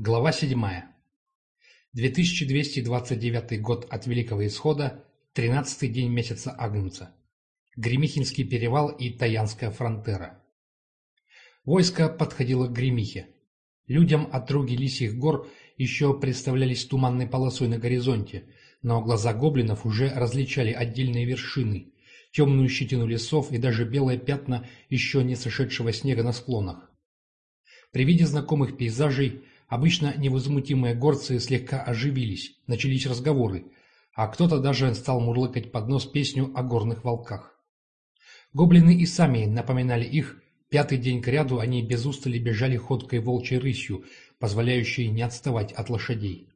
Глава 7. 2229 год от Великого Исхода, 13-й день месяца Агнца. Гремихинский перевал и Таянская фронтера. Войско подходило к Гремихе. Людям от руги Лисьих гор еще представлялись туманной полосой на горизонте, но глаза гоблинов уже различали отдельные вершины, темную щетину лесов и даже белые пятна еще не сошедшего снега на склонах. При виде знакомых пейзажей Обычно невозмутимые горцы слегка оживились, начались разговоры, а кто-то даже стал мурлыкать под нос песню о горных волках. Гоблины и сами напоминали их, пятый день кряду они без устали бежали ходкой волчьей рысью, позволяющей не отставать от лошадей.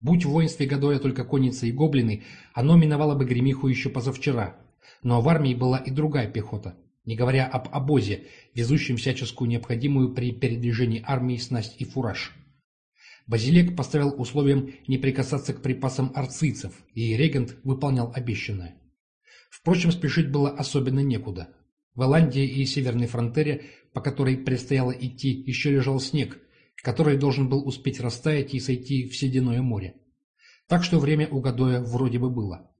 Будь в воинстве Гадоя только конницы и гоблины, оно миновало бы гремиху еще позавчера, но в армии была и другая пехота не говоря об обозе, везущем всяческую необходимую при передвижении армии снасть и фураж. Базилек поставил условием не прикасаться к припасам арцийцев, и регент выполнял обещанное. Впрочем, спешить было особенно некуда. В Эландии и Северной фронтере, по которой предстояло идти, еще лежал снег, который должен был успеть растаять и сойти в Сединое море. Так что время у Гадоя вроде бы было.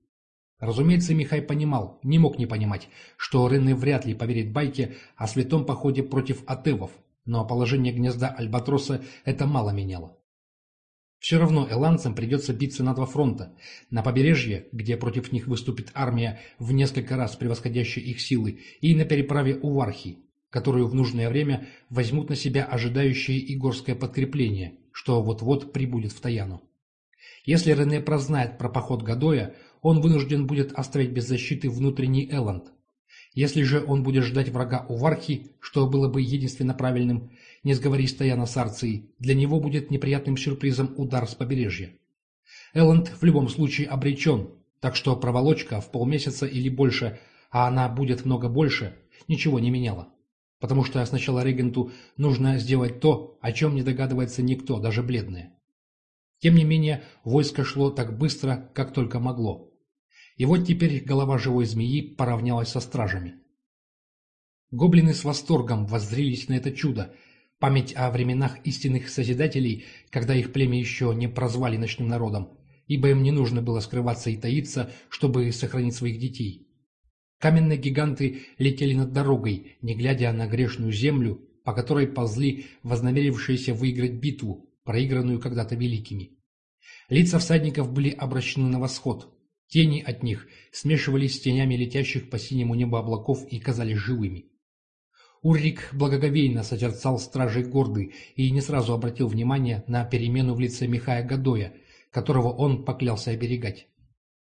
Разумеется, Михай понимал, не мог не понимать, что Рене вряд ли поверит байке о святом походе против атевов, но положение гнезда Альбатроса это мало меняло. Все равно эланцам придется биться на два фронта. На побережье, где против них выступит армия в несколько раз превосходящая их силы, и на переправе у Вархи, которую в нужное время возьмут на себя ожидающее игорское подкрепление, что вот-вот прибудет в Таяну. Если Рене прознает про поход Гадоя, он вынужден будет оставить без защиты внутренний Элланд. Если же он будет ждать врага у Вархи, что было бы единственно правильным, не сговорись Таяна с Арцией, для него будет неприятным сюрпризом удар с побережья. Элланд в любом случае обречен, так что проволочка в полмесяца или больше, а она будет много больше, ничего не меняла. Потому что сначала регенту нужно сделать то, о чем не догадывается никто, даже бледные. Тем не менее, войско шло так быстро, как только могло. И вот теперь голова живой змеи поравнялась со стражами. Гоблины с восторгом воззрились на это чудо. Память о временах истинных Созидателей, когда их племя еще не прозвали ночным народом, ибо им не нужно было скрываться и таиться, чтобы сохранить своих детей. Каменные гиганты летели над дорогой, не глядя на грешную землю, по которой ползли вознамерившиеся выиграть битву, проигранную когда-то великими. Лица всадников были обращены на восход. Тени от них смешивались с тенями летящих по синему небу облаков и казались живыми. Уррик благоговейно созерцал стражей горды и не сразу обратил внимание на перемену в лице Михая Гадоя, которого он поклялся оберегать.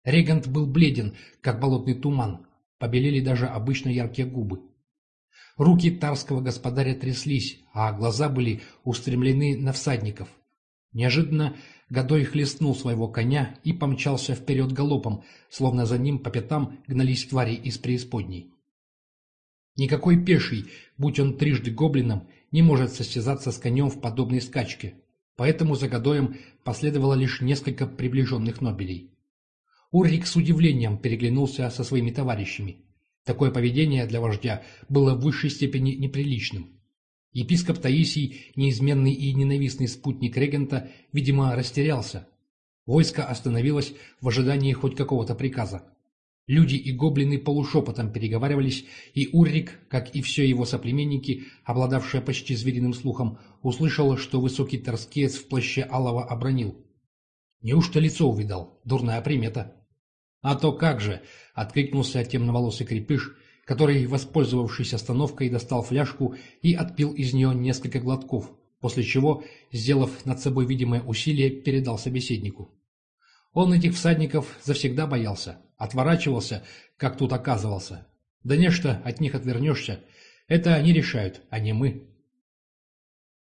Регант был бледен, как болотный туман, побелели даже обычно яркие губы. Руки тарского господаря тряслись, а глаза были устремлены на всадников. Неожиданно Годой хлестнул своего коня и помчался вперед галопом, словно за ним по пятам гнались твари из преисподней. Никакой пеший, будь он трижды гоблином, не может состязаться с конем в подобной скачке, поэтому за Годоем последовало лишь несколько приближенных нобелей. Уррик с удивлением переглянулся со своими товарищами. Такое поведение для вождя было в высшей степени неприличным. Епископ Таисий, неизменный и ненавистный спутник регента, видимо, растерялся. Войско остановилось в ожидании хоть какого-то приказа. Люди и гоблины полушепотом переговаривались, и Уррик, как и все его соплеменники, обладавшие почти звериным слухом, услышал, что высокий торскеец в плаще алого обронил. «Неужто лицо увидал? Дурная примета!» «А то как же!» — откликнулся темноволосый крепыш, который, воспользовавшись остановкой, достал фляжку и отпил из нее несколько глотков, после чего, сделав над собой видимое усилие, передал собеседнику. Он этих всадников завсегда боялся, отворачивался, как тут оказывался. Да нечто, от них отвернешься. Это они решают, а не мы.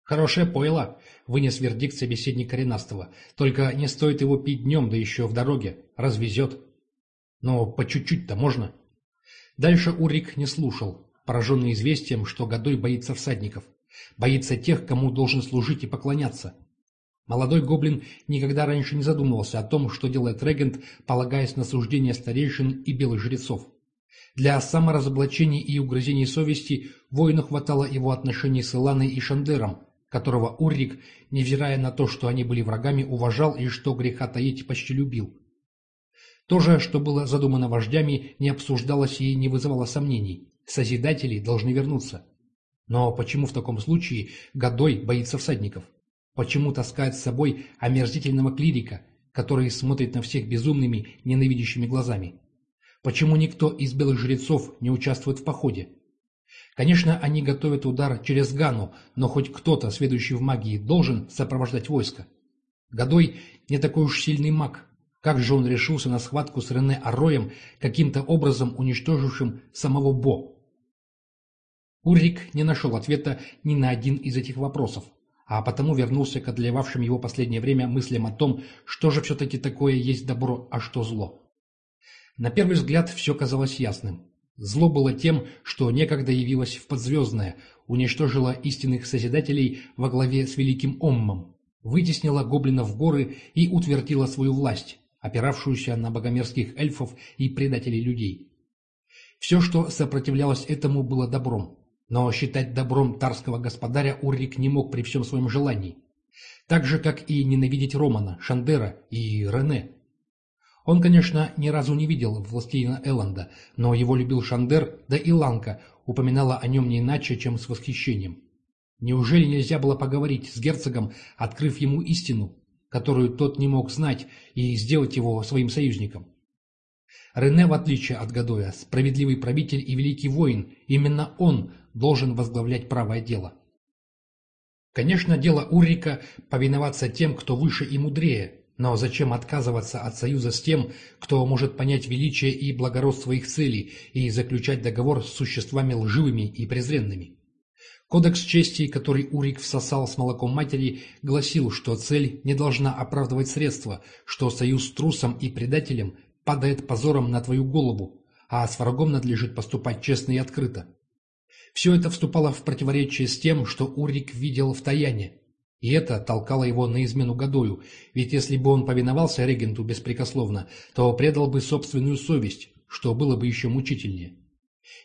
«Хорошее пойло», — вынес вердикт собеседник коренастого. «Только не стоит его пить днем, да еще в дороге. Развезет». Но по чуть-чуть-то можно. Дальше Урик не слушал, пораженный известием, что Годой боится всадников. Боится тех, кому должен служить и поклоняться. Молодой гоблин никогда раньше не задумывался о том, что делает регент, полагаясь на суждения старейшин и белых жрецов. Для саморазоблачений и угрызений совести воину хватало его отношений с Иланой и Шандером, которого Уррик, невзирая на то, что они были врагами, уважал и что греха таить почти любил. То же, что было задумано вождями, не обсуждалось и не вызывало сомнений. Созидатели должны вернуться. Но почему в таком случае Годой боится всадников? Почему таскает с собой омерзительного клирика, который смотрит на всех безумными, ненавидящими глазами? Почему никто из белых жрецов не участвует в походе? Конечно, они готовят удар через Гану, но хоть кто-то, сведущий в магии, должен сопровождать войско. Годой не такой уж сильный маг. Как же он решился на схватку с Рене Арроем, каким-то образом уничтожившим самого Бо? Уррик не нашел ответа ни на один из этих вопросов, а потому вернулся к одолевавшим его последнее время мыслям о том, что же все-таки такое есть добро, а что зло. На первый взгляд все казалось ясным. Зло было тем, что некогда явилось в подзвездное, уничтожило истинных Созидателей во главе с Великим Оммом, вытеснило гоблинов в горы и утвердило свою власть, опиравшуюся на богомерзких эльфов и предателей людей. Все, что сопротивлялось этому, было добром. Но считать добром тарского господаря Уррик не мог при всем своем желании. Так же, как и ненавидеть Романа, Шандера и Рене, он, конечно, ни разу не видел властелина Элланда, но его любил Шандер, да и Ланка упоминала о нем не иначе, чем с восхищением. Неужели нельзя было поговорить с герцогом, открыв ему истину, которую тот не мог знать, и сделать его своим союзником? Рене, в отличие от Гадоя, справедливый правитель и великий воин, именно он должен возглавлять правое дело. Конечно, дело Уррика – повиноваться тем, кто выше и мудрее, но зачем отказываться от союза с тем, кто может понять величие и благородство их целей и заключать договор с существами лживыми и презренными? Кодекс чести, который Урик всосал с молоком матери, гласил, что цель не должна оправдывать средства, что союз с трусом и предателем падает позором на твою голову, а с врагом надлежит поступать честно и открыто. Все это вступало в противоречие с тем, что Урик видел в Таяне, и это толкало его на измену Гадою, ведь если бы он повиновался регенту беспрекословно, то предал бы собственную совесть, что было бы еще мучительнее.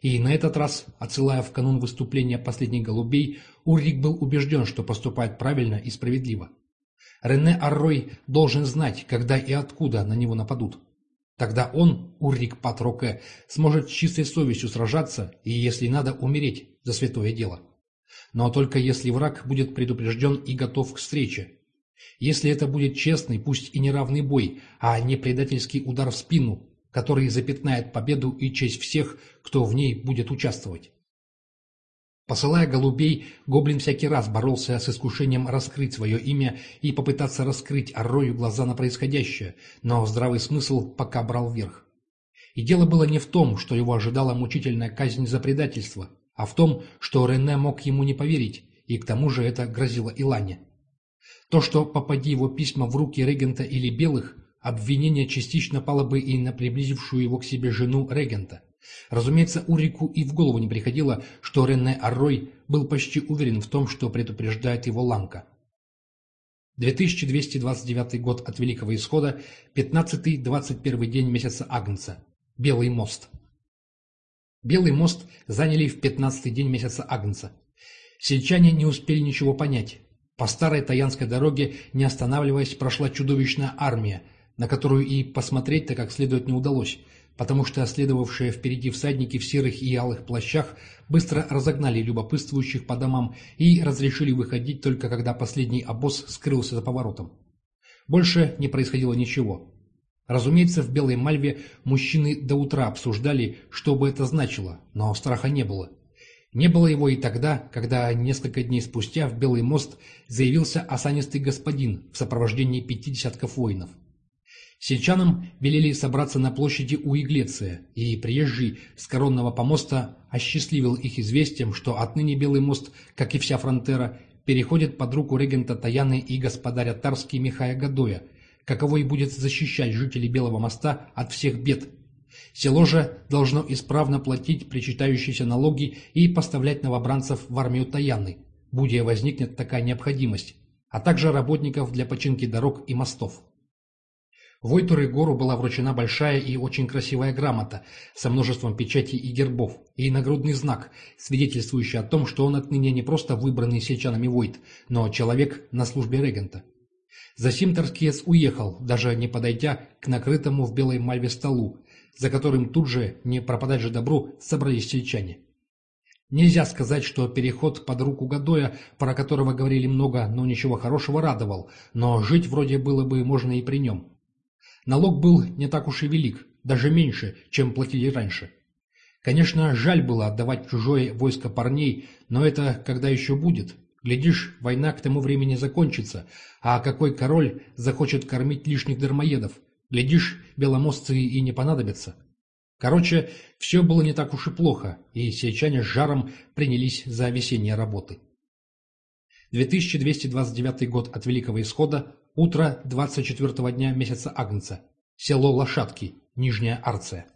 И на этот раз, отсылая в канун выступления последних голубей, Уррик был убежден, что поступает правильно и справедливо. Рене Аррой должен знать, когда и откуда на него нападут. Тогда он, Уррик Патроке, сможет с чистой совестью сражаться и, если надо, умереть за святое дело но только если враг будет предупрежден и готов к встрече. Если это будет честный, пусть и неравный бой, а не предательский удар в спину, который запятнает победу и честь всех, кто в ней будет участвовать. Посылая голубей, Гоблин всякий раз боролся с искушением раскрыть свое имя и попытаться раскрыть Аррою глаза на происходящее, но здравый смысл пока брал верх. И дело было не в том, что его ожидала мучительная казнь за предательство – а в том, что Рене мог ему не поверить, и к тому же это грозило Илане. То, что попади его письма в руки регента или белых, обвинение частично пало бы и на приблизившую его к себе жену регента. Разумеется, Урику и в голову не приходило, что Рене Аррой был почти уверен в том, что предупреждает его Ланка. 2229 год от Великого Исхода, 15-21 день месяца Агнца. Белый мост. Белый мост заняли в пятнадцатый день месяца Агнца. Сельчане не успели ничего понять. По старой Таянской дороге, не останавливаясь, прошла чудовищная армия, на которую и посмотреть-то как следует не удалось, потому что следовавшие впереди всадники в серых и алых плащах быстро разогнали любопытствующих по домам и разрешили выходить только когда последний обоз скрылся за поворотом. Больше не происходило ничего. Разумеется, в Белой Мальве мужчины до утра обсуждали, что бы это значило, но страха не было. Не было его и тогда, когда несколько дней спустя в Белый мост заявился осанистый господин в сопровождении пяти десятков воинов. Сельчанам велели собраться на площади у Иглеция, и приезжий с коронного помоста осчастливил их известием, что отныне Белый мост, как и вся фронтера, переходит под руку регента Таяны и господаря Тарский Михая Гадоя, каково и будет защищать жителей Белого моста от всех бед. Село же должно исправно платить причитающиеся налоги и поставлять новобранцев в армию Таяны, будь возникнет такая необходимость, а также работников для починки дорог и мостов. Войтеру Егору была вручена большая и очень красивая грамота со множеством печатей и гербов, и нагрудный знак, свидетельствующий о том, что он отныне не просто выбранный сельчанами Войт, но человек на службе регента. Засим Торскец уехал, даже не подойдя к накрытому в белой мальве столу, за которым тут же, не пропадать же добру, собрались сельчане. Нельзя сказать, что переход под руку Гадоя, про которого говорили много, но ничего хорошего радовал, но жить вроде было бы можно и при нем. Налог был не так уж и велик, даже меньше, чем платили раньше. Конечно, жаль было отдавать чужое войско парней, но это когда еще будет. Глядишь, война к тому времени закончится, а какой король захочет кормить лишних дармоедов? Глядишь, беломостцы и не понадобятся. Короче, все было не так уж и плохо, и сельчане с жаром принялись за весенние работы. 2229 год от Великого Исхода, утро 24 дня месяца Агнца, село Лошадки, Нижняя Арция.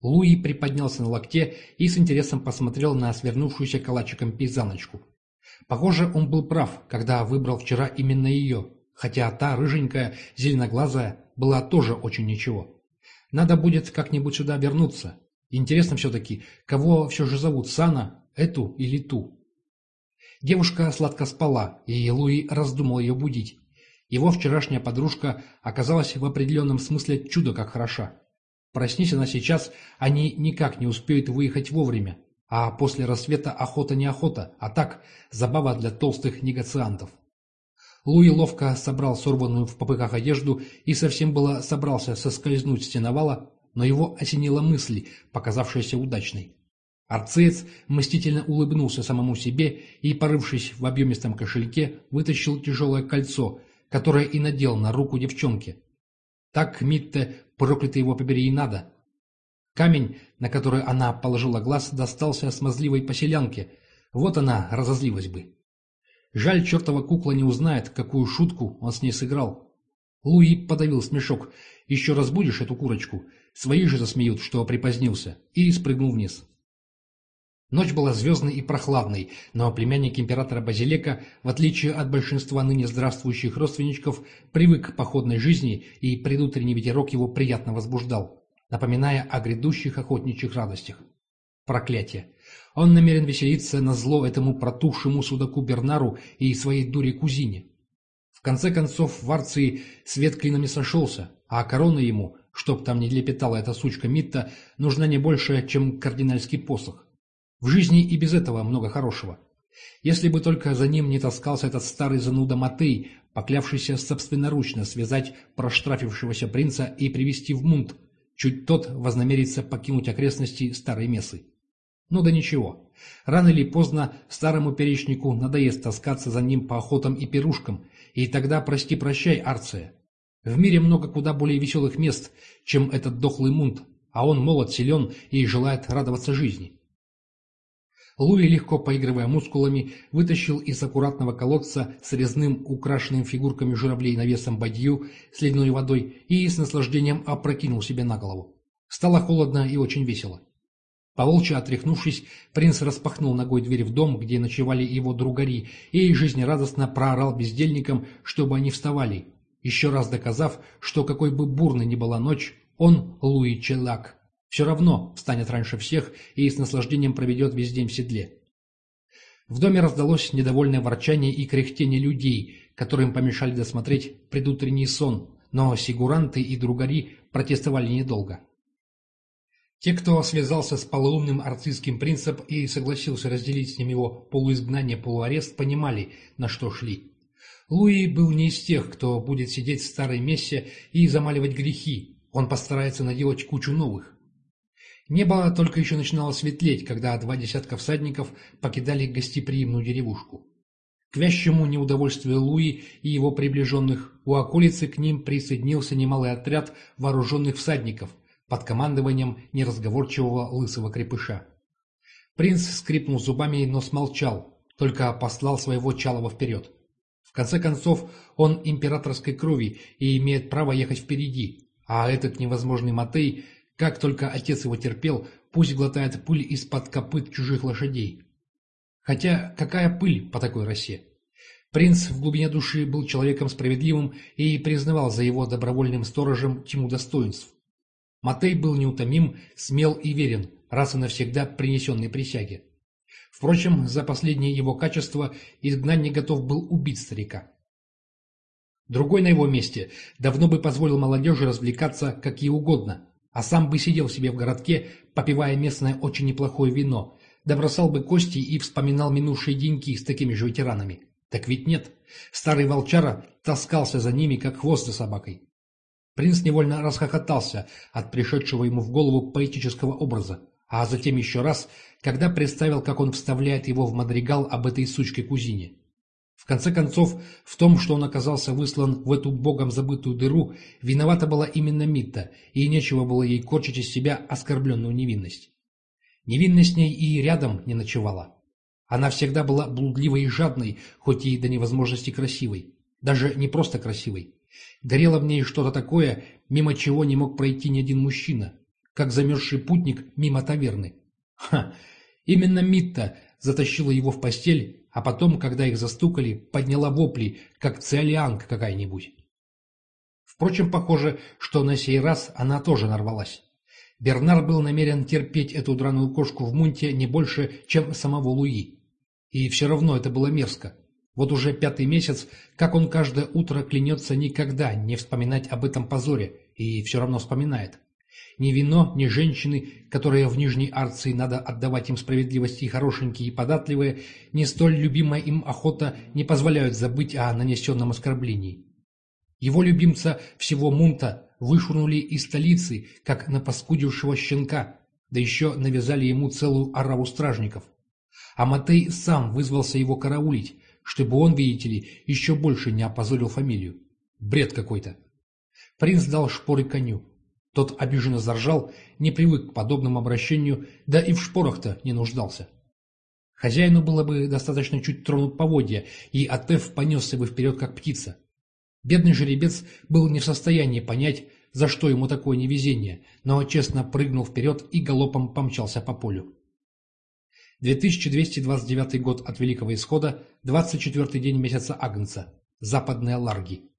Луи приподнялся на локте и с интересом посмотрел на свернувшуюся калачиком пейзаночку. Похоже, он был прав, когда выбрал вчера именно ее, хотя та рыженькая, зеленоглазая была тоже очень ничего. Надо будет как-нибудь сюда вернуться. Интересно все-таки, кого все же зовут, Сана, эту или ту? Девушка сладко спала, и Луи раздумал ее будить. Его вчерашняя подружка оказалась в определенном смысле чудо как хороша. Проснись она сейчас, они никак не успеют выехать вовремя. А после рассвета охота не охота, а так, забава для толстых негациантов. Луи ловко собрал сорванную в попыхах одежду и совсем было собрался соскользнуть с стеновала, но его осенила мысль, показавшаяся удачной. Арцеец мстительно улыбнулся самому себе и, порывшись в объемистом кошельке, вытащил тяжелое кольцо, которое и надел на руку девчонки. Так Митте, проклятый его побери, и надо. Камень, на который она положила глаз, достался смазливой поселянке. Вот она разозлилась бы. Жаль, чертова кукла не узнает, какую шутку он с ней сыграл. Луи подавил смешок. «Еще раз будешь эту курочку? Свои же засмеют, что припозднился». И спрыгнул вниз. Ночь была звездной и прохладной, но племянник императора Базилека, в отличие от большинства ныне здравствующих родственничков, привык к походной жизни, и предутренний ветерок его приятно возбуждал, напоминая о грядущих охотничьих радостях. Проклятие! Он намерен веселиться на зло этому протухшему судаку Бернару и своей дуре-кузине. В конце концов, в Арции свет клинами сошелся, а корона ему, чтоб там не лепетала эта сучка Митта, нужна не больше, чем кардинальский посох. В жизни и без этого много хорошего. Если бы только за ним не таскался этот старый зануда Матей, поклявшийся собственноручно связать проштрафившегося принца и привести в мунт, чуть тот вознамерится покинуть окрестности старой мессы. Ну да ничего. Рано или поздно старому перечнику надоест таскаться за ним по охотам и пирушкам, и тогда прости-прощай, Арция. В мире много куда более веселых мест, чем этот дохлый мунт, а он молод, силен и желает радоваться жизни. Луи, легко поигрывая мускулами, вытащил из аккуратного колодца с резным, украшенным фигурками журавлей навесом бадью с ледяной водой и с наслаждением опрокинул себе на голову. Стало холодно и очень весело. Поволча отряхнувшись, принц распахнул ногой дверь в дом, где ночевали его другари, и жизнерадостно проорал бездельникам, чтобы они вставали, еще раз доказав, что какой бы бурной ни была ночь, он Луи Челак. Все равно встанет раньше всех и с наслаждением проведет весь день в седле. В доме раздалось недовольное ворчание и кряхтение людей, которым помешали досмотреть предутренний сон, но сигуранты и другари протестовали недолго. Те, кто связался с полоумным арцистским принцем и согласился разделить с ним его полуизгнание-полуарест, понимали, на что шли. Луи был не из тех, кто будет сидеть в старой мессе и замаливать грехи, он постарается наделать кучу новых. Небо только еще начинало светлеть, когда два десятка всадников покидали гостеприимную деревушку. К вящему неудовольствию Луи и его приближенных у околицы к ним присоединился немалый отряд вооруженных всадников, под командованием неразговорчивого лысого крепыша. Принц скрипнул зубами, но смолчал, только послал своего Чалова вперед. В конце концов, он императорской крови и имеет право ехать впереди, а этот невозможный Матей, как только отец его терпел, пусть глотает пыль из-под копыт чужих лошадей. Хотя какая пыль по такой росе? Принц в глубине души был человеком справедливым и признавал за его добровольным сторожем тьму достоинств. Матей был неутомим, смел и верен, раз и навсегда принесенной присяге. Впрочем, за последнее его качество изгнанник готов был убить старика. Другой на его месте давно бы позволил молодежи развлекаться как ей угодно, а сам бы сидел себе в городке, попивая местное очень неплохое вино, да бы кости и вспоминал минувшие деньки с такими же ветеранами. Так ведь нет. Старый волчара таскался за ними, как хвост за собакой. Принц невольно расхохотался от пришедшего ему в голову поэтического образа, а затем еще раз, когда представил, как он вставляет его в мадригал об этой сучке-кузине. В конце концов, в том, что он оказался выслан в эту богом забытую дыру, виновата была именно Митта, и нечего было ей корчить из себя оскорбленную невинность. Невинность с ней и рядом не ночевала. Она всегда была блудливой и жадной, хоть и до невозможности красивой. Даже не просто красивой. Горело в ней что-то такое, мимо чего не мог пройти ни один мужчина, как замерзший путник мимо таверны. Ха! Именно Митта затащила его в постель, а потом, когда их застукали, подняла вопли, как циолианка какая-нибудь. Впрочем, похоже, что на сей раз она тоже нарвалась. Бернар был намерен терпеть эту драную кошку в мунте не больше, чем самого Луи. И все равно это было мерзко. Вот уже пятый месяц, как он каждое утро клянется никогда не вспоминать об этом позоре, и все равно вспоминает. Ни вино, ни женщины, которые в Нижней Арции надо отдавать им справедливости и хорошенькие и податливые, ни столь любимая им охота не позволяют забыть о нанесенном оскорблении. Его любимца всего Мунта вышвырнули из столицы, как напаскудившего щенка, да еще навязали ему целую ораву стражников. А Матей сам вызвался его караулить, чтобы он, видите ли, еще больше не опозорил фамилию. Бред какой-то. Принц дал шпоры коню. Тот обиженно заржал, не привык к подобному обращению, да и в шпорах-то не нуждался. Хозяину было бы достаточно чуть тронуть поводья, и Атеф понесся бы вперед, как птица. Бедный жеребец был не в состоянии понять, за что ему такое невезение, но честно прыгнул вперед и галопом помчался по полю. 2229 год от Великого Исхода, 24 день месяца Агнца, западные Ларги.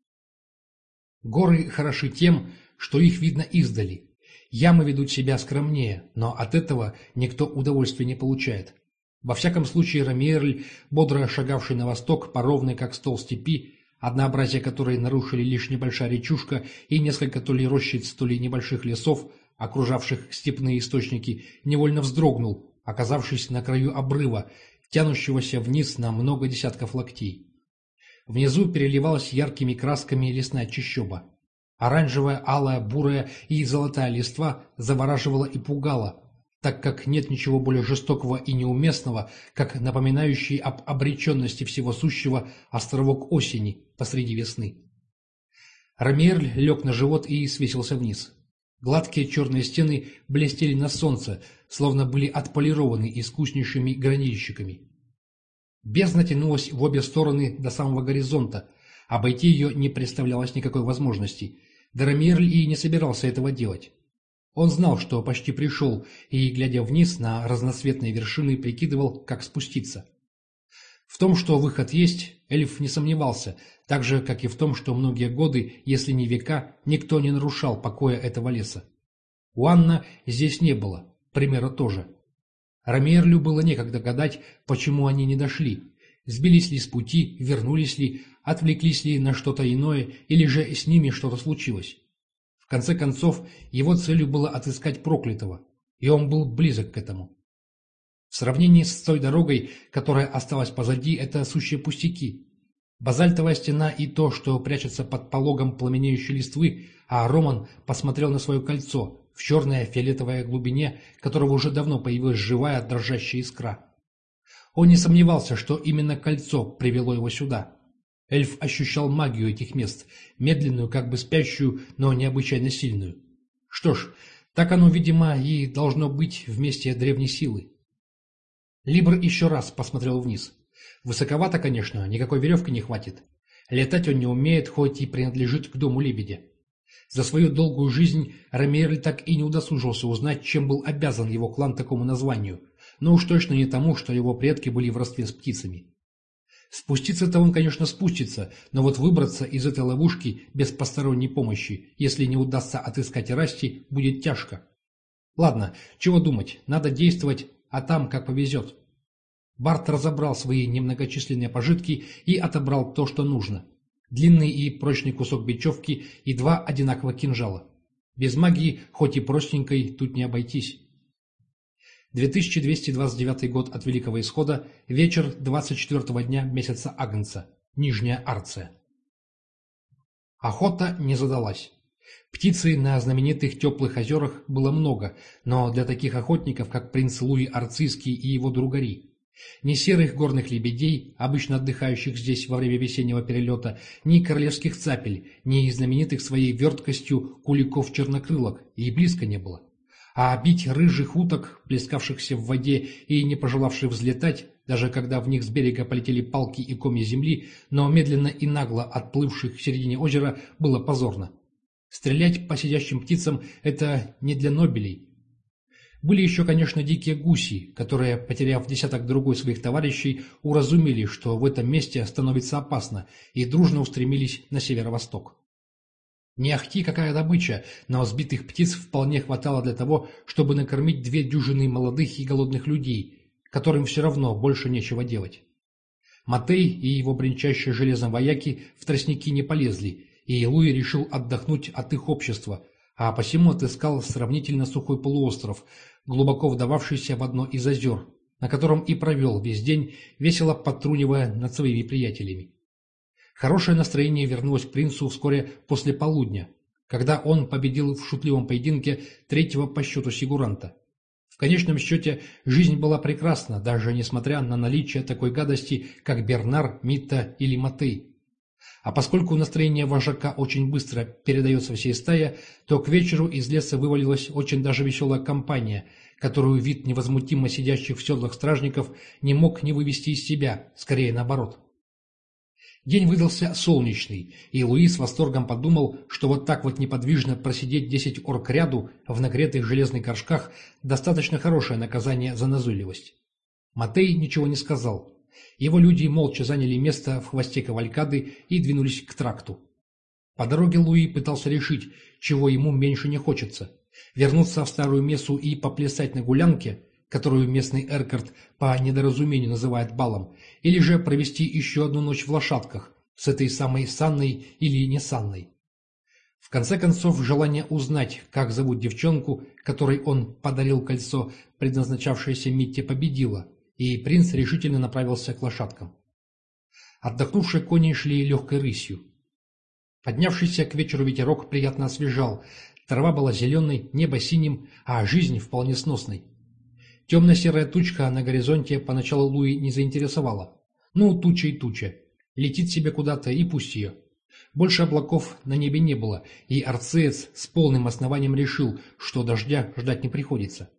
Горы хороши тем, что их видно издали. Ямы ведут себя скромнее, но от этого никто удовольствия не получает. Во всяком случае, Рамиерль, бодро шагавший на восток, по ровной как стол степи, однообразие которой нарушили лишь небольшая речушка и несколько то ли рощиц, то ли небольших лесов, окружавших степные источники, невольно вздрогнул, оказавшись на краю обрыва, тянущегося вниз на много десятков локтей. Внизу переливалась яркими красками лесная чащоба. Оранжевая, алая, бурая и золотая листва завораживала и пугала, так как нет ничего более жестокого и неуместного, как напоминающий об обреченности всего сущего островок осени посреди весны. Рамиерль лег на живот и свесился вниз. Гладкие черные стены блестели на солнце, словно были отполированы искуснейшими гранильщиками. Бездна тянулась в обе стороны до самого горизонта. Обойти ее не представлялось никакой возможности. Дарамирль и не собирался этого делать. Он знал, что почти пришел, и, глядя вниз на разноцветные вершины, прикидывал, как спуститься. В том, что выход есть, эльф не сомневался, так же, как и в том, что многие годы, если не века, никто не нарушал покоя этого леса. У Анна здесь не было, примера тоже. Ромерлю было некогда гадать, почему они не дошли, сбились ли с пути, вернулись ли, отвлеклись ли на что-то иное, или же с ними что-то случилось. В конце концов, его целью было отыскать проклятого, и он был близок к этому. В сравнении с той дорогой, которая осталась позади, это сущие пустяки. Базальтовая стена и то, что прячется под пологом пламенеющей листвы, а Роман посмотрел на свое кольцо, в черной фиолетовой глубине которого уже давно появилась живая дрожащая искра. Он не сомневался, что именно кольцо привело его сюда. Эльф ощущал магию этих мест, медленную, как бы спящую, но необычайно сильную. Что ж, так оно, видимо, и должно быть вместе древней силы. Либр еще раз посмотрел вниз. Высоковато, конечно, никакой веревки не хватит. Летать он не умеет, хоть и принадлежит к дому лебедя. За свою долгую жизнь Ромерль так и не удосужился узнать, чем был обязан его клан такому названию, но уж точно не тому, что его предки были в родстве с птицами. Спуститься-то он, конечно, спустится, но вот выбраться из этой ловушки без посторонней помощи, если не удастся отыскать Расти, будет тяжко. Ладно, чего думать, надо действовать, а там как повезет. Барт разобрал свои немногочисленные пожитки и отобрал то, что нужно. Длинный и прочный кусок бечевки и два одинаковых кинжала. Без магии, хоть и простенькой, тут не обойтись. 2229 год от Великого Исхода, вечер 24 дня месяца Агнца, Нижняя Арция. Охота не задалась. Птицы на знаменитых теплых озерах было много, но для таких охотников, как принц Луи Арцийский и его другари. Ни серых горных лебедей, обычно отдыхающих здесь во время весеннего перелета, ни королевских цапель, ни знаменитых своей верткостью куликов-чернокрылок и близко не было а бить рыжих уток, плескавшихся в воде и не пожелавших взлетать, даже когда в них с берега полетели палки и комья земли, но медленно и нагло отплывших в середине озера, было позорно. Стрелять по сидящим птицам – это не для нобелей. Были еще, конечно, дикие гуси, которые, потеряв десяток другой своих товарищей, уразумели, что в этом месте становится опасно, и дружно устремились на северо-восток. Не ахти какая добыча, но сбитых птиц вполне хватало для того, чтобы накормить две дюжины молодых и голодных людей, которым все равно больше нечего делать. Матей и его бренчащие железом вояки в тростники не полезли, и Луи решил отдохнуть от их общества, а посему отыскал сравнительно сухой полуостров, глубоко вдававшийся в одно из озер, на котором и провел весь день, весело подтрунивая над своими приятелями. Хорошее настроение вернулось принцу вскоре после полудня, когда он победил в шутливом поединке третьего по счету сигуранта. В конечном счете, жизнь была прекрасна, даже несмотря на наличие такой гадости, как Бернар, Митта или Матей. А поскольку настроение вожака очень быстро передается всей стае, то к вечеру из леса вывалилась очень даже веселая компания, которую вид невозмутимо сидящих в седлах стражников не мог не вывести из себя, скорее наоборот. День выдался солнечный, и Луи с восторгом подумал, что вот так вот неподвижно просидеть десять орк ряду в нагретых железных горшках – достаточно хорошее наказание за назойливость. Матей ничего не сказал. Его люди молча заняли место в хвосте кавалькады и двинулись к тракту. По дороге Луи пытался решить, чего ему меньше не хочется – вернуться в старую мессу и поплясать на гулянке – которую местный Эркарт по недоразумению называет балом, или же провести еще одну ночь в лошадках с этой самой Санной или не Санной. В конце концов, желание узнать, как зовут девчонку, которой он подарил кольцо, предназначавшееся Митте, победило, и принц решительно направился к лошадкам. Отдохнувшие кони шли легкой рысью. Поднявшийся к вечеру ветерок приятно освежал, трава была зеленой, небо синим, а жизнь вполне сносной. Темно-серая тучка на горизонте поначалу Луи не заинтересовала. Ну, туча и туча. Летит себе куда-то и пусть ее. Больше облаков на небе не было, и Арцеец с полным основанием решил, что дождя ждать не приходится.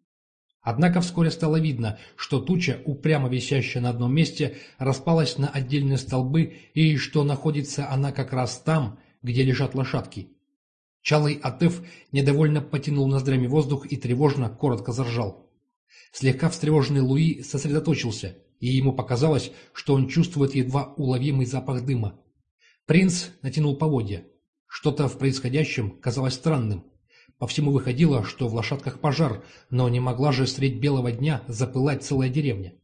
Однако вскоре стало видно, что туча, упрямо висящая на одном месте, распалась на отдельные столбы, и что находится она как раз там, где лежат лошадки. Чалый Атеф недовольно потянул ноздрями воздух и тревожно, коротко заржал. Слегка встревоженный Луи сосредоточился, и ему показалось, что он чувствует едва уловимый запах дыма. Принц натянул поводья. Что-то в происходящем казалось странным. По всему выходило, что в лошадках пожар, но не могла же средь белого дня запылать целая деревня.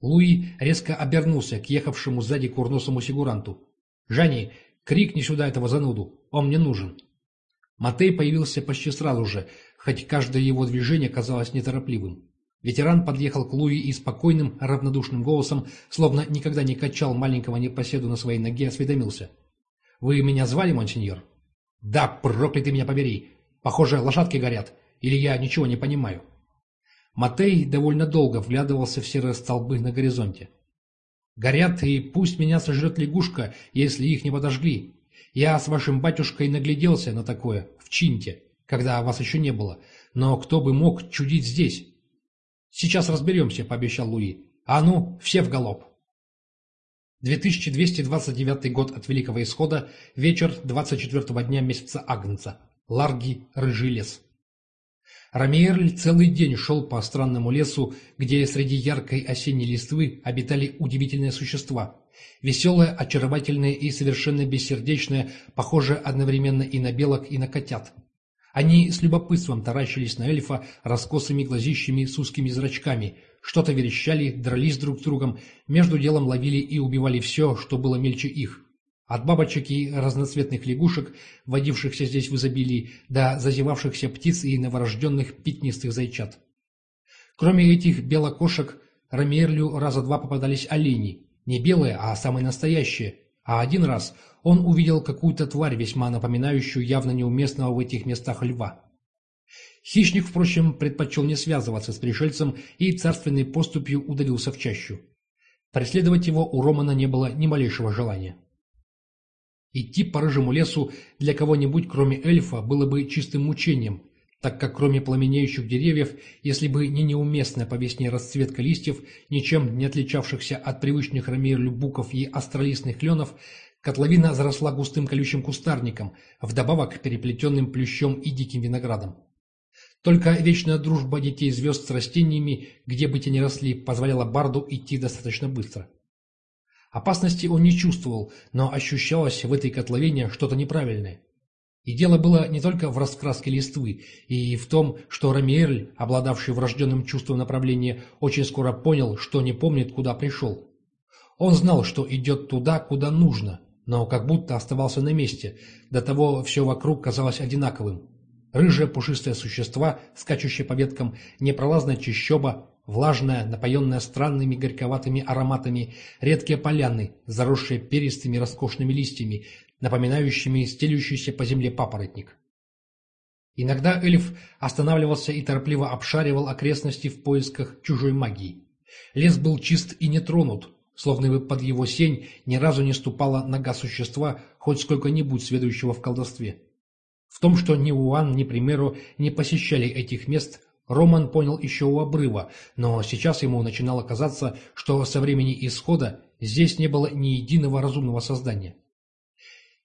Луи резко обернулся к ехавшему сзади курносому сигуранту. «Жани, крикни сюда этого зануду, он мне нужен». Матей появился почти сразу же, хоть каждое его движение казалось неторопливым. Ветеран подъехал к Луи и спокойным, равнодушным голосом, словно никогда не качал маленького непоседу на своей ноге, осведомился. «Вы меня звали, монсеньор?» «Да, проклятый меня побери! Похоже, лошадки горят, или я ничего не понимаю». Матей довольно долго вглядывался в серые столбы на горизонте. «Горят, и пусть меня сожрет лягушка, если их не подожгли. Я с вашим батюшкой нагляделся на такое, в Чинте когда вас еще не было. Но кто бы мог чудить здесь? Сейчас разберемся, пообещал Луи. А ну, все в галоп. 2229 год от Великого Исхода, вечер 24 дня месяца Агнца. Ларги, Рыжий лес. Рамиерль целый день шел по странному лесу, где среди яркой осенней листвы обитали удивительные существа, Веселая, очаровательная и совершенно бессердечная, похожая одновременно и на белок, и на котят. Они с любопытством таращились на эльфа раскосыми глазищами с узкими зрачками, что-то верещали, дрались друг с другом, между делом ловили и убивали все, что было мельче их. От бабочек и разноцветных лягушек, водившихся здесь в изобилии, до зазевавшихся птиц и новорожденных пятнистых зайчат. Кроме этих белокошек, Рамиерлю раза два попадались олени, не белые, а самые настоящие, а один раз он увидел какую-то тварь, весьма напоминающую явно неуместного в этих местах льва. Хищник, впрочем, предпочел не связываться с пришельцем и царственной поступью удалился в чащу. Преследовать его у Романа не было ни малейшего желания. Идти по рыжему лесу для кого-нибудь, кроме эльфа, было бы чистым мучением, так как кроме пламенеющих деревьев, если бы не неуместная по весне расцветка листьев, ничем не отличавшихся от привычных рамир буков и астролистных кленов, котловина заросла густым колючим кустарником, вдобавок переплетенным плющом и диким виноградом. Только вечная дружба детей звезд с растениями, где бы те ни росли, позволяла Барду идти достаточно быстро. Опасности он не чувствовал, но ощущалось в этой котловине что-то неправильное. И дело было не только в раскраске листвы, и в том, что Рамиерль, обладавший врожденным чувством направления, очень скоро понял, что не помнит, куда пришел. Он знал, что идет туда, куда нужно, но как будто оставался на месте, до того все вокруг казалось одинаковым. Рыжие пушистые существа, скачущие по веткам, непролазная чащоба, влажная, напоенная странными горьковатыми ароматами, редкие поляны, заросшие перистыми роскошными листьями, напоминающими стелющийся по земле папоротник. Иногда эльф останавливался и торопливо обшаривал окрестности в поисках чужой магии. Лес был чист и не тронут, словно бы под его сень ни разу не ступала нога существа, хоть сколько-нибудь сведущего в колдовстве. В том, что ни Уан, ни Примеру не посещали этих мест, Роман понял еще у обрыва, но сейчас ему начинало казаться, что со времени исхода здесь не было ни единого разумного создания.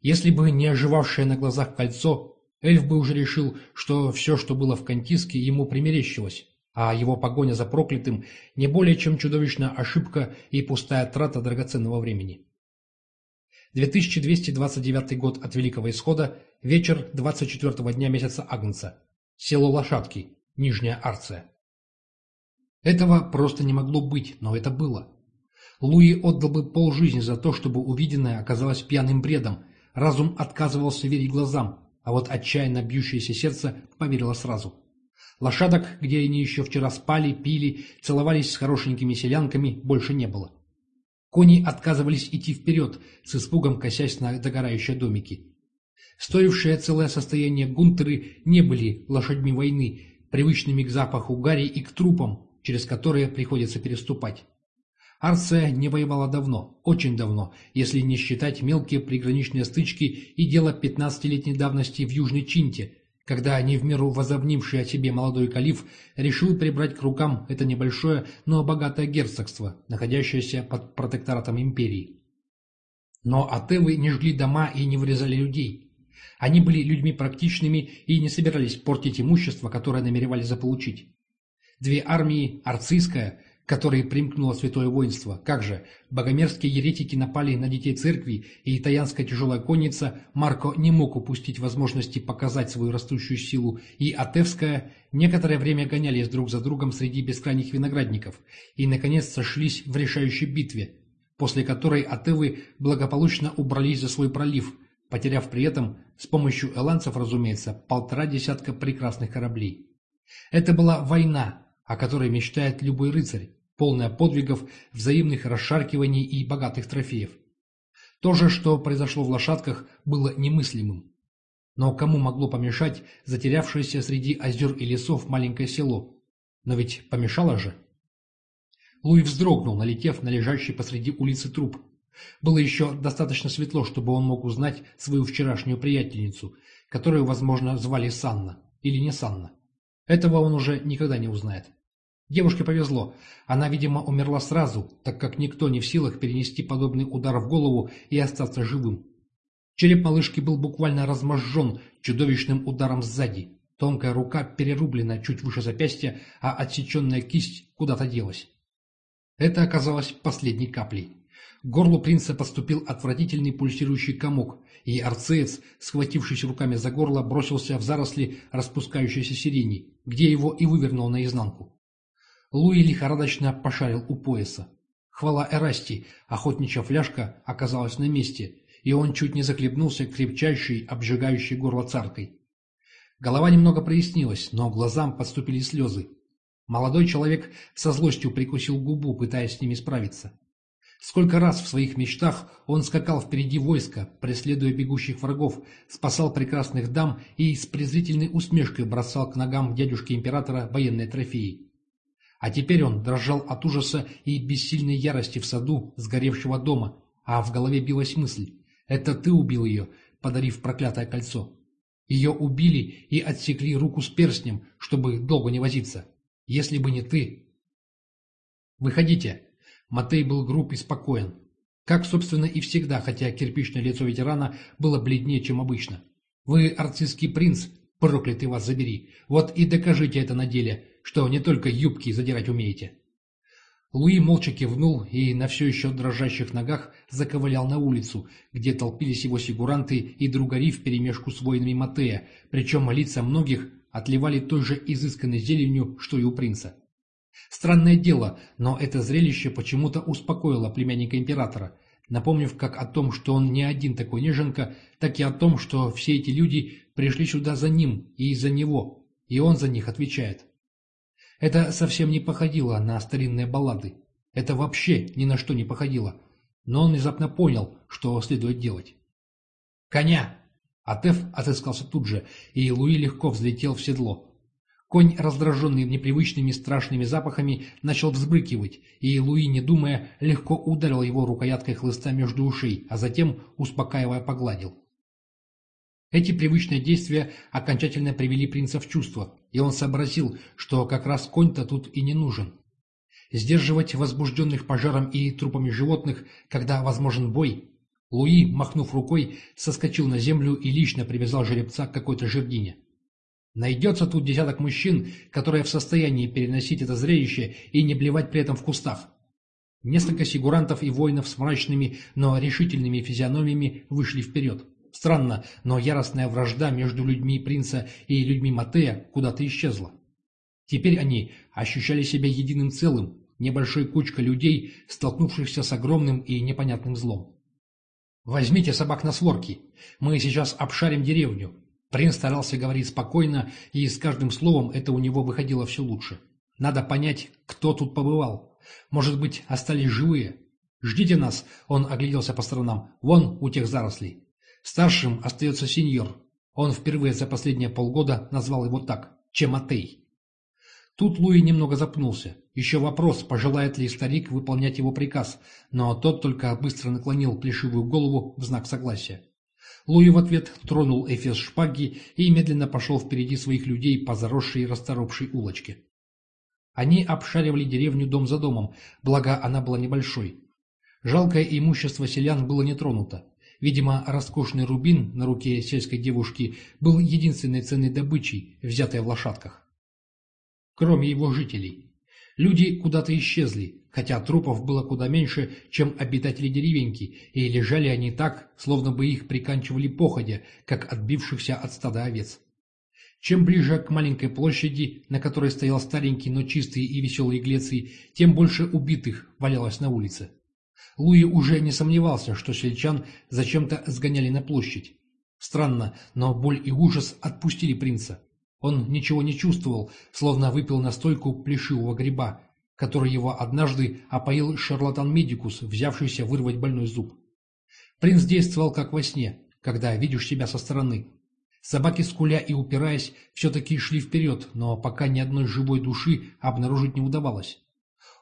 Если бы не оживавшее на глазах кольцо, эльф бы уже решил, что все, что было в Кантиске, ему примерещилось, а его погоня за проклятым не более чем чудовищная ошибка и пустая трата драгоценного времени. 2229 год от Великого Исхода, вечер 24 дня месяца Агнца. Село Лошадки, Нижняя Арция. Этого просто не могло быть, но это было. Луи отдал бы полжизни за то, чтобы увиденное оказалось пьяным бредом. Разум отказывался верить глазам, а вот отчаянно бьющееся сердце поверило сразу. Лошадок, где они еще вчера спали, пили, целовались с хорошенькими селянками, больше не было. Кони отказывались идти вперед, с испугом косясь на догорающие домики. Стоившее целое состояние гунтеры не были лошадьми войны, привычными к запаху гари и к трупам, через которые приходится переступать. Арция не воевала давно, очень давно, если не считать мелкие приграничные стычки и дело 15-летней давности в Южной Чинте, когда не в меру возобнивший о себе молодой калиф решил прибрать к рукам это небольшое, но богатое герцогство, находящееся под протекторатом империи. Но атевы не жгли дома и не вырезали людей. Они были людьми практичными и не собирались портить имущество, которое намеревались заполучить. Две армии, арцийская, которой примкнуло святое воинство, как же, богомерзкие еретики напали на детей церкви, и итальянская тяжелая конница, Марко не мог упустить возможности показать свою растущую силу, и Атевская некоторое время гонялись друг за другом среди бескрайних виноградников, и, наконец, сошлись в решающей битве, после которой Атевы благополучно убрались за свой пролив – потеряв при этом, с помощью эланцев, разумеется, полтора десятка прекрасных кораблей. Это была война, о которой мечтает любой рыцарь, полная подвигов, взаимных расшаркиваний и богатых трофеев. То же, что произошло в лошадках, было немыслимым. Но кому могло помешать затерявшееся среди озер и лесов маленькое село? Но ведь помешало же. Луи вздрогнул, налетев на лежащий посреди улицы труп. Было еще достаточно светло, чтобы он мог узнать свою вчерашнюю приятельницу, которую, возможно, звали Санна или не Санна. Этого он уже никогда не узнает. Девушке повезло. Она, видимо, умерла сразу, так как никто не в силах перенести подобный удар в голову и остаться живым. Череп малышки был буквально разможжен чудовищным ударом сзади. Тонкая рука перерублена чуть выше запястья, а отсеченная кисть куда-то делась. Это оказалось последней каплей. К горлу принца поступил отвратительный пульсирующий комок, и арцеец, схватившись руками за горло, бросился в заросли распускающейся сирени, где его и вывернул наизнанку. Луи лихорадочно пошарил у пояса. Хвала Эрасти, охотничья фляжка оказалась на месте, и он чуть не захлебнулся крепчайшей, обжигающей горло царкой. Голова немного прояснилась, но глазам подступили слезы. Молодой человек со злостью прикусил губу, пытаясь с ними справиться. Сколько раз в своих мечтах он скакал впереди войска, преследуя бегущих врагов, спасал прекрасных дам и с презрительной усмешкой бросал к ногам дядюшки императора военные трофеи. А теперь он дрожал от ужаса и бессильной ярости в саду сгоревшего дома, а в голове билась мысль «Это ты убил ее, подарив проклятое кольцо». Ее убили и отсекли руку с перстнем, чтобы долго не возиться. Если бы не ты... «Выходите», Матей был груб и спокоен. Как, собственно, и всегда, хотя кирпичное лицо ветерана было бледнее, чем обычно. «Вы арцистский принц, проклятый вас забери. Вот и докажите это на деле, что не только юбки задирать умеете». Луи молча кивнул и на все еще дрожащих ногах заковылял на улицу, где толпились его сигуранты и другари вперемешку с воинами Матея, причем лица многих отливали той же изысканной зеленью, что и у принца. Странное дело, но это зрелище почему-то успокоило племянника императора, напомнив как о том, что он не один такой неженка, так и о том, что все эти люди пришли сюда за ним и из-за него, и он за них отвечает. Это совсем не походило на старинные баллады. Это вообще ни на что не походило. Но он внезапно понял, что следует делать. «Коня!» Атеф отыскался тут же, и Луи легко взлетел в седло. Конь, раздраженный непривычными страшными запахами, начал взбрыкивать, и Луи, не думая, легко ударил его рукояткой хлыста между ушей, а затем, успокаивая, погладил. Эти привычные действия окончательно привели принца в чувство, и он сообразил, что как раз конь-то тут и не нужен. Сдерживать возбужденных пожаром и трупами животных, когда возможен бой, Луи, махнув рукой, соскочил на землю и лично привязал жеребца к какой-то жердине. Найдется тут десяток мужчин, которые в состоянии переносить это зрелище и не блевать при этом в кустах. Несколько сигурантов и воинов с мрачными, но решительными физиономиями вышли вперед. Странно, но яростная вражда между людьми принца и людьми Матея куда-то исчезла. Теперь они ощущали себя единым целым, небольшой кучкой людей, столкнувшихся с огромным и непонятным злом. «Возьмите собак на сворки. Мы сейчас обшарим деревню. Принц старался говорить спокойно, и с каждым словом это у него выходило все лучше. Надо понять, кто тут побывал. Может быть, остались живые. «Ждите нас», — он огляделся по сторонам, — «вон у тех зарослей». Старшим остается сеньор. Он впервые за последние полгода назвал его так — Чематей. Тут Луи немного запнулся. Еще вопрос, пожелает ли старик выполнять его приказ, но тот только быстро наклонил плешивую голову в знак согласия. Луи в ответ тронул эфес шпаги и медленно пошел впереди своих людей по заросшей расторопшей улочке. Они обшаривали деревню дом за домом, благо она была небольшой. Жалкое имущество селян было не тронуто. Видимо, роскошный рубин на руке сельской девушки был единственной ценной добычей, взятой в лошадках. Кроме его жителей. Люди куда-то исчезли, хотя трупов было куда меньше, чем обитатели деревеньки, и лежали они так, словно бы их приканчивали походя, как отбившихся от стада овец. Чем ближе к маленькой площади, на которой стоял старенький, но чистый и веселый Глеций, тем больше убитых валялось на улице. Луи уже не сомневался, что сельчан зачем-то сгоняли на площадь. Странно, но боль и ужас отпустили принца. Он ничего не чувствовал, словно выпил настойку плешивого гриба, который его однажды опоил шарлатан-медикус, взявшийся вырвать больной зуб. Принц действовал как во сне, когда видишь себя со стороны. Собаки, скуля и упираясь, все-таки шли вперед, но пока ни одной живой души обнаружить не удавалось.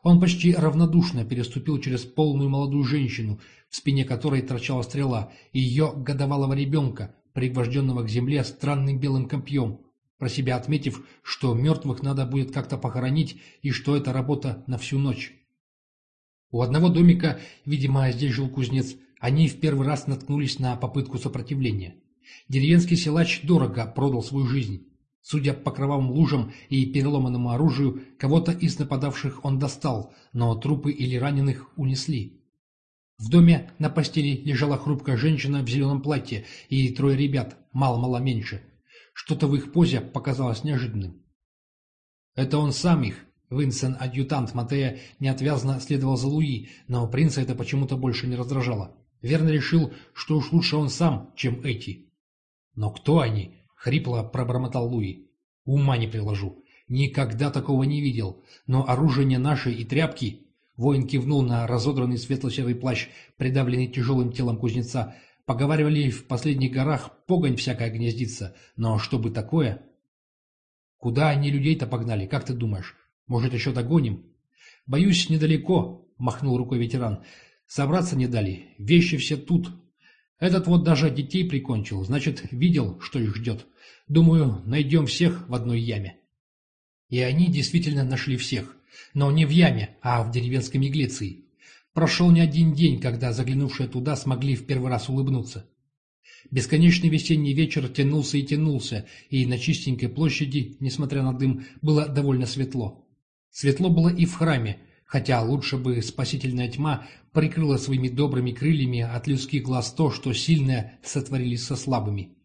Он почти равнодушно переступил через полную молодую женщину, в спине которой торчала стрела, и ее годовалого ребенка, пригвожденного к земле странным белым копьем, про себя отметив, что мертвых надо будет как-то похоронить и что это работа на всю ночь. У одного домика, видимо, здесь жил кузнец, они в первый раз наткнулись на попытку сопротивления. Деревенский силач дорого продал свою жизнь. Судя по кровавым лужам и переломанному оружию, кого-то из нападавших он достал, но трупы или раненых унесли. В доме на постели лежала хрупкая женщина в зеленом платье и трое ребят, мало-мало меньше. Что-то в их позе показалось неожиданным. Это он сам их, Винсен-адъютант Матея, неотвязно следовал за Луи, но принца это почему-то больше не раздражало. Верно решил, что уж лучше он сам, чем эти. «Но кто они?» — хрипло пробормотал Луи. «Ума не приложу. Никогда такого не видел. Но оружие наше и тряпки...» Воин кивнул на разодранный светло-серый плащ, придавленный тяжелым телом кузнеца. Поговаривали, в последних горах погонь всякая гнездится. Но чтобы такое... «Куда они людей-то погнали, как ты думаешь? Может, еще догоним?» «Боюсь, недалеко», — махнул рукой ветеран. «Собраться не дали. Вещи все тут. Этот вот даже детей прикончил, значит, видел, что их ждет. Думаю, найдем всех в одной яме». И они действительно нашли всех. Но не в яме, а в деревенской Миглеции. Прошел не один день, когда заглянувшие туда смогли в первый раз улыбнуться. Бесконечный весенний вечер тянулся и тянулся, и на чистенькой площади, несмотря на дым, было довольно светло. Светло было и в храме, хотя лучше бы спасительная тьма прикрыла своими добрыми крыльями от людских глаз то, что сильное сотворили со слабыми.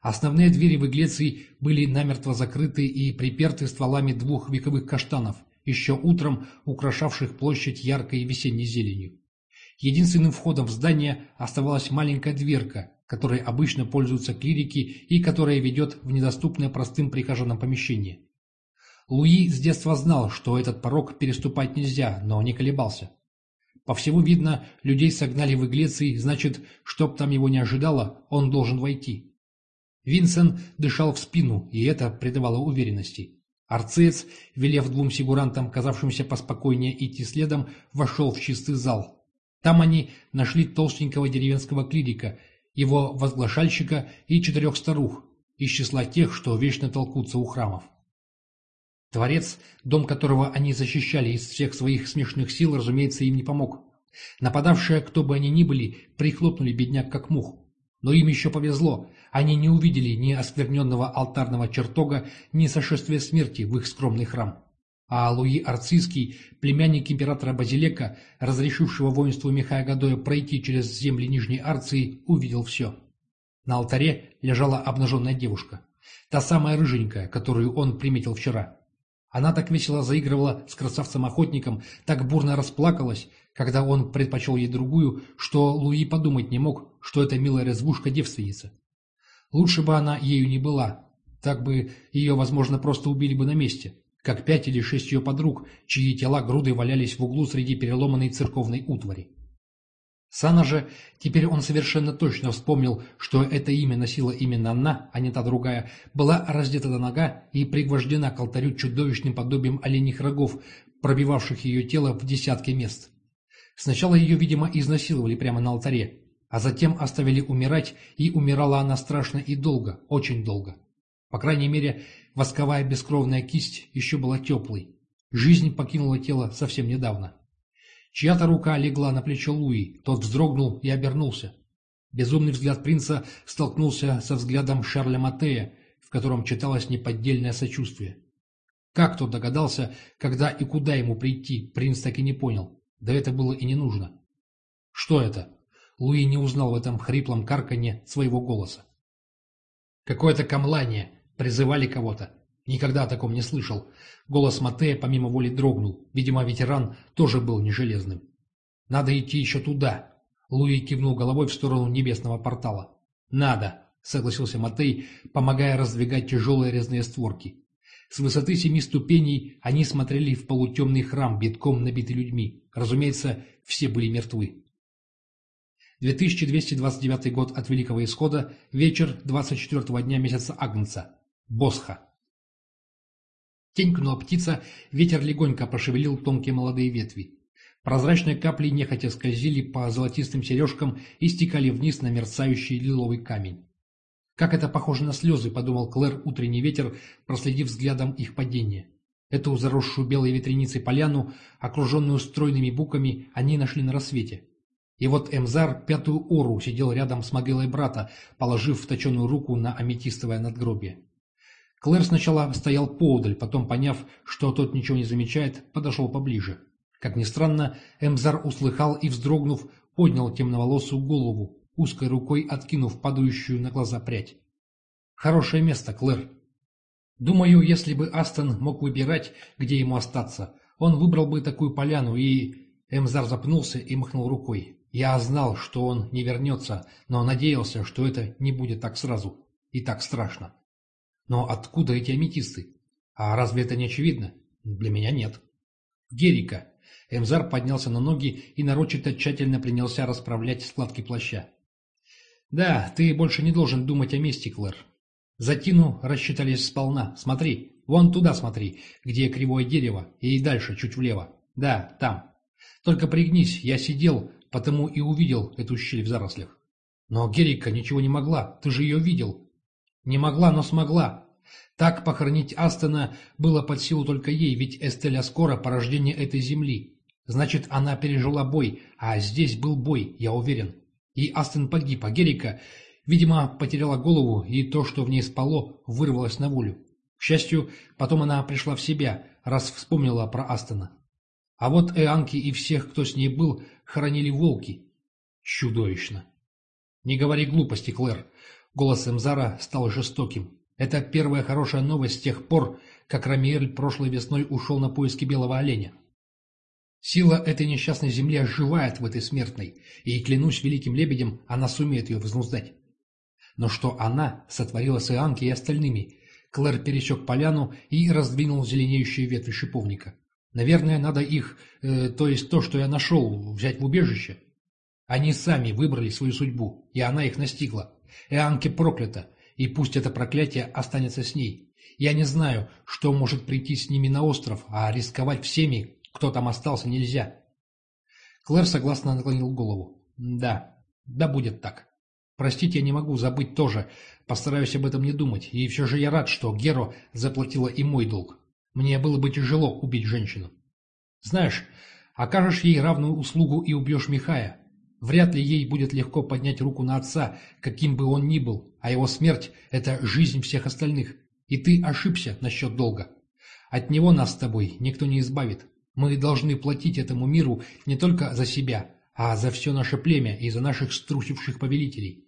Основные двери в Иглеции были намертво закрыты и приперты стволами двух вековых каштанов, еще утром украшавших площадь яркой весенней зеленью. Единственным входом в здание оставалась маленькая дверка, которой обычно пользуются клирики и которая ведет в недоступное простым прихожанам помещение. Луи с детства знал, что этот порог переступать нельзя, но не колебался. По всему видно, людей согнали в Иглеции, значит, чтоб там его не ожидало, он должен войти. Винсен дышал в спину, и это придавало уверенности. Арцец, велев двум фигурантам, казавшимся поспокойнее идти следом, вошел в чистый зал. Там они нашли толстенького деревенского клирика, его возглашальщика и четырех старух, из числа тех, что вечно толкутся у храмов. Творец, дом которого они защищали из всех своих смешных сил, разумеется, им не помог. Нападавшие, кто бы они ни были, прихлопнули бедняк как мух. Но им еще повезло, они не увидели ни оскверненного алтарного чертога, ни сошествия смерти в их скромный храм. А Луи Арцийский, племянник императора Базилека, разрешившего воинству Михая Гадоя пройти через земли Нижней Арции, увидел все. На алтаре лежала обнаженная девушка. Та самая рыженькая, которую он приметил вчера. Она так весело заигрывала с красавцем-охотником, так бурно расплакалась, когда он предпочел ей другую, что Луи подумать не мог, что это милая развушка-девственница. Лучше бы она ею не была, так бы ее, возможно, просто убили бы на месте, как пять или шесть ее подруг, чьи тела грудой валялись в углу среди переломанной церковной утвари. Сана же, теперь он совершенно точно вспомнил, что это имя носила именно она, а не та другая, была раздета до нога и пригвождена к алтарю чудовищным подобием оленьих рогов, пробивавших ее тело в десятки мест. Сначала ее, видимо, изнасиловали прямо на алтаре, а затем оставили умирать, и умирала она страшно и долго, очень долго. По крайней мере, восковая бескровная кисть еще была теплой. Жизнь покинула тело совсем недавно. Чья-то рука легла на плечо Луи, тот вздрогнул и обернулся. Безумный взгляд принца столкнулся со взглядом Шарля Матея, в котором читалось неподдельное сочувствие. Как тот догадался, когда и куда ему прийти, принц так и не понял. Да это было и не нужно. Что это? Луи не узнал в этом хриплом карканье своего голоса. Какое-то камлание, призывали кого-то. Никогда о таком не слышал. Голос Матея помимо воли дрогнул. Видимо, ветеран тоже был не железным. «Надо идти еще туда!» Луи кивнул головой в сторону небесного портала. «Надо!» — согласился Матей, помогая раздвигать тяжелые резные створки. С высоты семи ступеней они смотрели в полутемный храм, битком набитый людьми. Разумеется, все были мертвы. 2229 год от Великого Исхода, вечер 24 дня месяца Агнца. Босха. Тенькнула птица, ветер легонько пошевелил тонкие молодые ветви. Прозрачные капли нехотя скользили по золотистым сережкам и стекали вниз на мерцающий лиловый камень. «Как это похоже на слезы», — подумал Клэр утренний ветер, проследив взглядом их падение. Эту заросшую белой ветреницей поляну, окруженную стройными буками, они нашли на рассвете. И вот Эмзар пятую ору сидел рядом с могилой брата, положив в точеную руку на аметистовое надгробие. Клэр сначала стоял поодаль, потом, поняв, что тот ничего не замечает, подошел поближе. Как ни странно, Эмзар услыхал и, вздрогнув, поднял темноволосую голову, узкой рукой откинув падающую на глаза прядь. «Хорошее место, Клэр. Думаю, если бы Астон мог выбирать, где ему остаться, он выбрал бы такую поляну и...» Эмзар запнулся и махнул рукой. «Я знал, что он не вернется, но надеялся, что это не будет так сразу и так страшно. Но откуда эти аметисты? А разве это не очевидно? Для меня нет». «Герика!» Эмзар поднялся на ноги и нарочито тщательно принялся расправлять складки плаща. «Да, ты больше не должен думать о мести, Клэр. За рассчитались сполна. Смотри, вон туда смотри, где кривое дерево, и дальше, чуть влево. Да, там. Только пригнись, я сидел, потому и увидел эту щель в зарослях. Но Герика ничего не могла, ты же ее видел. Не могла, но смогла. Так похоронить Астона было под силу только ей, ведь Эстеля скоро порождение этой земли. Значит, она пережила бой, а здесь был бой, я уверен. И Астон погиб, а Герика, видимо, потеряла голову, и то, что в ней спало, вырвалось на волю. К счастью, потом она пришла в себя, раз вспомнила про Астона. А вот Эанки и всех, кто с ней был, хоронили волки. Чудовищно. Не говори глупости, Клэр. Голос Эмзара стал жестоким. Это первая хорошая новость с тех пор, как Рамиэль прошлой весной ушел на поиски белого оленя. Сила этой несчастной земли оживает в этой смертной, и, клянусь великим лебедем, она сумеет ее вознуздать. Но что она сотворила с Ианки и остальными? Клэр пересек поляну и раздвинул зеленеющие ветви шиповника. Наверное, надо их, э, то есть то, что я нашел, взять в убежище. Они сами выбрали свою судьбу, и она их настигла. Ианке проклята, и пусть это проклятие останется с ней. Я не знаю, что может прийти с ними на остров, а рисковать всеми, кто там остался, нельзя. Клэр согласно наклонил голову. Да, да будет так. Простите, я не могу забыть тоже. Постараюсь об этом не думать. И все же я рад, что Геро заплатила и мой долг. Мне было бы тяжело убить женщину. Знаешь, окажешь ей равную услугу и убьешь Михая. Вряд ли ей будет легко поднять руку на отца, каким бы он ни был, а его смерть – это жизнь всех остальных. И ты ошибся насчет долга. От него нас с тобой никто не избавит. Мы должны платить этому миру не только за себя, а за все наше племя и за наших струсивших повелителей.